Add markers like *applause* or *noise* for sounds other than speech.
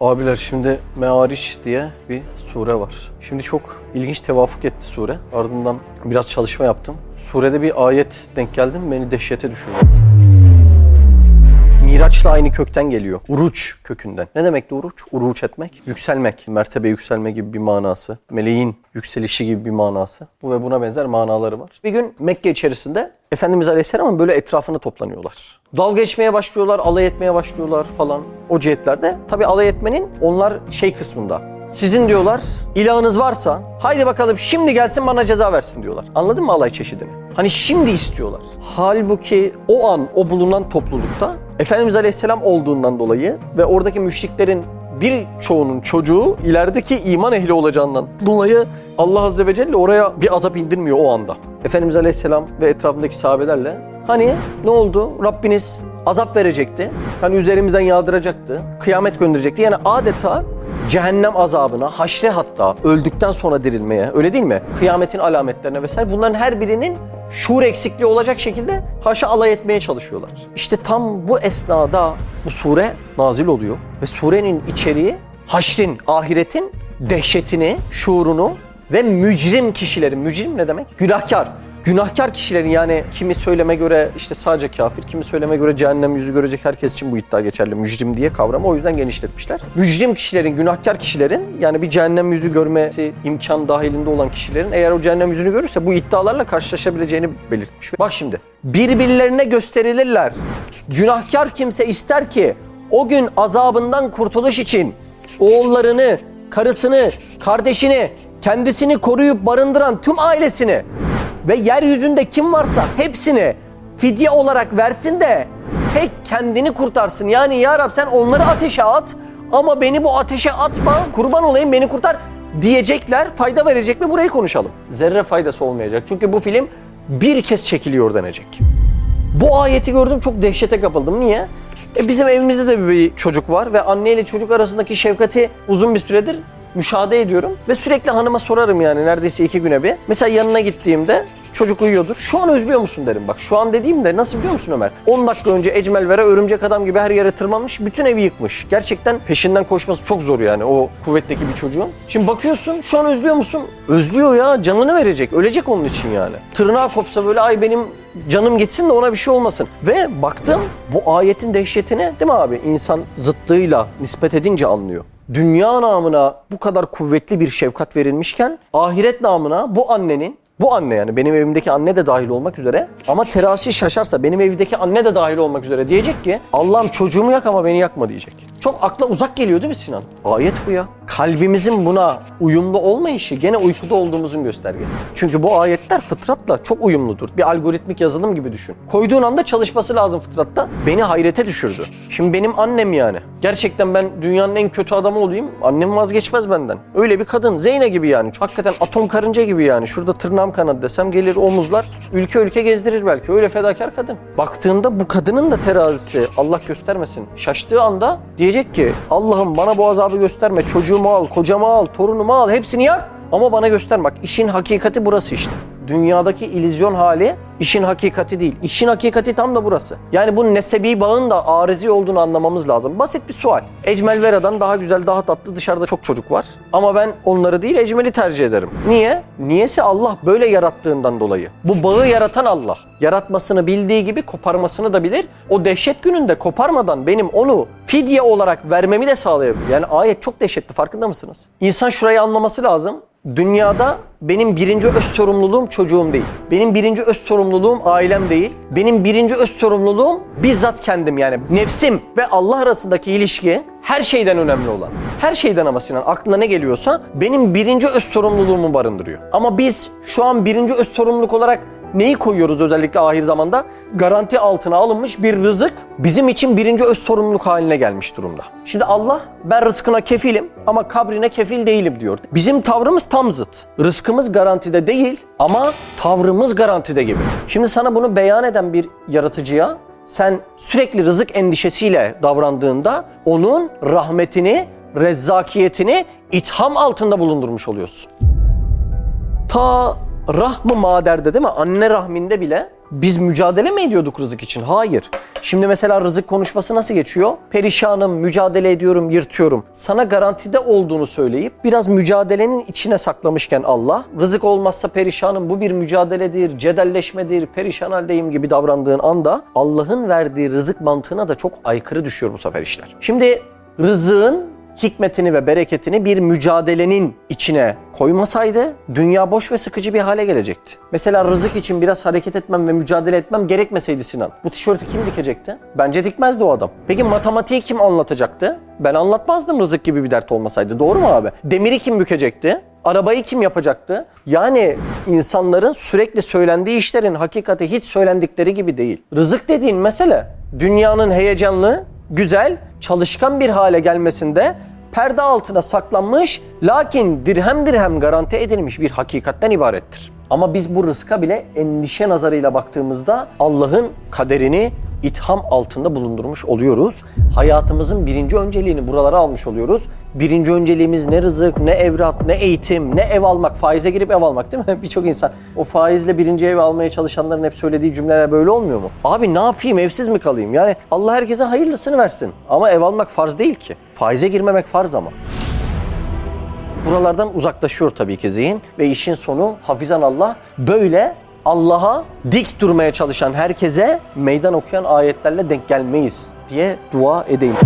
Abiler şimdi Meariç diye bir sure var. Şimdi çok ilginç tevafuk etti sure. Ardından biraz çalışma yaptım. Surede bir ayet denk geldim beni dehşete düşürdü. Miraçla aynı kökten geliyor. Uruç kökünden. Ne demekti uruç? Uruç etmek, yükselmek, mertebe yükselme gibi bir manası. Meleğin yükselişi gibi bir manası. Bu ve buna benzer manaları var. Bir gün Mekke içerisinde Efendimiz Aleyhisselam'ın böyle etrafına toplanıyorlar. Dalga geçmeye başlıyorlar, alay etmeye başlıyorlar falan. O cihetlerde. Tabi alay etmenin onlar şey kısmında. Sizin diyorlar ilahınız varsa haydi bakalım şimdi gelsin bana ceza versin diyorlar. Anladın mı alay çeşidini? Hani şimdi istiyorlar. Halbuki o an o bulunan toplulukta Efendimiz Aleyhisselam olduğundan dolayı ve oradaki müşriklerin birçoğunun çocuğu ilerideki iman ehli olacağından dolayı Allah Azze ve Celle oraya bir azap indirmiyor o anda. Efendimiz Aleyhisselam ve etrafındaki sahabelerle hani ne oldu? Rabbiniz azap verecekti. Hani üzerimizden yağdıracaktı. Kıyamet gönderecekti. Yani adeta cehennem azabına, haşre hatta öldükten sonra dirilmeye öyle değil mi? Kıyametin alametlerine vesaire bunların her birinin şuur eksikliği olacak şekilde haşa alay etmeye çalışıyorlar. İşte tam bu esnada bu sure nazil oluyor ve surenin içeriği haşrin, ahiretin dehşetini, şuurunu ve mücrim kişilerin, mücrim ne demek? Günahkar. Günahkar kişilerin yani kimi söyleme göre işte sadece kafir, kimi söyleme göre cehennem yüzü görecek herkes için bu iddia geçerli. Mücrim diye kavramı o yüzden genişletmişler. Mücrim kişilerin, günahkar kişilerin yani bir cehennem yüzü görmesi imkan dahilinde olan kişilerin eğer o cehennem yüzünü görürse bu iddialarla karşılaşabileceğini belirtmiş. Bak şimdi birbirlerine gösterilirler. Günahkar kimse ister ki o gün azabından kurtuluş için oğullarını, karısını, kardeşini, kendisini koruyup barındıran tüm ailesini ve yeryüzünde kim varsa hepsini fidye olarak versin de tek kendini kurtarsın. Yani ya Rab sen onları ateşe at ama beni bu ateşe atma kurban olayım beni kurtar diyecekler. Fayda verecek mi burayı konuşalım. Zerre faydası olmayacak. Çünkü bu film bir kez çekiliyor denecek. Bu ayeti gördüm çok dehşete kapıldım. Niye? E bizim evimizde de bir çocuk var ve anne ile çocuk arasındaki şefkati uzun bir süredir müşahede ediyorum. Ve sürekli hanıma sorarım yani neredeyse iki güne bir. Mesela yanına gittiğimde çocuk uyuyordur. Şu an özlüyor musun derim bak. Şu an dediğimde nasıl biliyor musun Ömer? 10 dakika önce Ecmel Vera örümcek adam gibi her yere tırmanmış. Bütün evi yıkmış. Gerçekten peşinden koşması çok zor yani o kuvvetteki bir çocuğun. Şimdi bakıyorsun şu an özlüyor musun? Özlüyor ya canını verecek. Ölecek onun için yani. Tırnağı kopsa böyle ay benim canım gitsin de ona bir şey olmasın. Ve baktım bu ayetin dehşetine değil mi abi? İnsan zıttığıyla nispet edince anlıyor dünya namına bu kadar kuvvetli bir şefkat verilmişken ahiret namına bu annenin bu anne yani benim evimdeki anne de dahil olmak üzere ama terazi şaşarsa benim evdeki anne de dahil olmak üzere diyecek ki Allah'ım çocuğumu yak ama beni yakma diyecek. Çok akla uzak geliyor değil mi Sinan? Ayet bu ya. Kalbimizin buna uyumlu olmayışı gene uykuda olduğumuzun göstergesi. Çünkü bu ayetler fıtratla çok uyumludur. Bir algoritmik yazılım gibi düşün. Koyduğun anda çalışması lazım fıtratta. Beni hayrete düşürdü. Şimdi benim annem yani. Gerçekten ben dünyanın en kötü adamı olayım. Annem vazgeçmez benden. Öyle bir kadın. Zeyne gibi yani. Hakikaten atom karınca gibi yani. Şurada tırnağım kanadı desem gelir omuzlar. Ülke ülke gezdirir belki. Öyle fedakar kadın. Baktığında bu kadının da terazisi Allah göstermesin. Şaştığı anda diyecek ki Allah'ım bana bu azabı gösterme. Çocuğumu al, kocamı al, torunumu al. Hepsini yak. Ama bana göster bak işin hakikati burası işte. Dünyadaki ilizyon hali işin hakikati değil. İşin hakikati tam da burası. Yani bu nesebi bağın da arızi olduğunu anlamamız lazım. Basit bir sual. Ecmel Vera'dan daha güzel, daha tatlı dışarıda çok çocuk var. Ama ben onları değil Ecmel'i tercih ederim. Niye? Niyesi Allah böyle yarattığından dolayı. Bu bağı yaratan Allah. Yaratmasını bildiği gibi koparmasını da bilir. O dehşet gününde koparmadan benim onu fidye olarak vermemi de sağlayabilir. Yani ayet çok dehşetli farkında mısınız? İnsan şurayı anlaması lazım. Dünyada benim birinci öz sorumluluğum çocuğum değil. Benim birinci öz sorumluluğum ailem değil. Benim birinci öz sorumluluğum bizzat kendim yani. Nefsim ve Allah arasındaki ilişki her şeyden önemli olan. Her şeyden ama Sinan aklına ne geliyorsa benim birinci öz sorumluluğumu barındırıyor. Ama biz şu an birinci öz sorumluluk olarak Neyi koyuyoruz özellikle ahir zamanda? Garanti altına alınmış bir rızık bizim için birinci öz sorumluluk haline gelmiş durumda. Şimdi Allah ben rızkına kefilim ama kabrine kefil değilim diyor. Bizim tavrımız tam zıt. Rızkımız garantide değil ama tavrımız garantide gibi. Şimdi sana bunu beyan eden bir yaratıcıya sen sürekli rızık endişesiyle davrandığında onun rahmetini, rezzakiyetini itham altında bulundurmuş oluyorsun. Ta rahmı maderde değil mi? Anne rahminde bile Biz mücadele mi ediyorduk rızık için? Hayır. Şimdi mesela rızık konuşması nasıl geçiyor? Perişanım, mücadele ediyorum, yırtıyorum. Sana garantide olduğunu söyleyip biraz mücadelenin içine saklamışken Allah, rızık olmazsa perişanım, bu bir mücadeledir, cedelleşmedir, perişan haldeyim gibi davrandığın anda Allah'ın verdiği rızık mantığına da çok aykırı düşüyor bu sefer işler. Şimdi rızığın hikmetini ve bereketini bir mücadelenin içine koymasaydı dünya boş ve sıkıcı bir hale gelecekti. Mesela rızık için biraz hareket etmem ve mücadele etmem gerekmeseydi Sinan. Bu tişörtü kim dikecekti? Bence dikmezdi o adam. Peki matematiği kim anlatacaktı? Ben anlatmazdım rızık gibi bir dert olmasaydı. Doğru mu abi? Demiri kim bükecekti? Arabayı kim yapacaktı? Yani insanların sürekli söylendiği işlerin hakikati hiç söylendikleri gibi değil. Rızık dediğin mesele dünyanın heyecanlı, güzel, çalışkan bir hale gelmesinde perde altına saklanmış lakin dirhem dirhem garanti edilmiş bir hakikatten ibarettir. Ama biz bu rızka bile endişe nazarıyla baktığımızda Allah'ın kaderini itham altında bulundurmuş oluyoruz. Hayatımızın birinci önceliğini buralara almış oluyoruz. Birinci önceliğimiz ne rızık, ne evrat, ne eğitim, ne ev almak, faize girip ev almak değil mi? *laughs* Birçok insan o faizle birinci ev almaya çalışanların hep söylediği cümleler böyle olmuyor mu? Abi ne yapayım evsiz mi kalayım? Yani Allah herkese hayırlısını versin. Ama ev almak farz değil ki. Faize girmemek farz ama. Buralardan uzaklaşıyor tabii ki zihin ve işin sonu hafizan Allah böyle Allah'a dik durmaya çalışan herkese meydan okuyan ayetlerle denk gelmeyiz diye dua edeyim.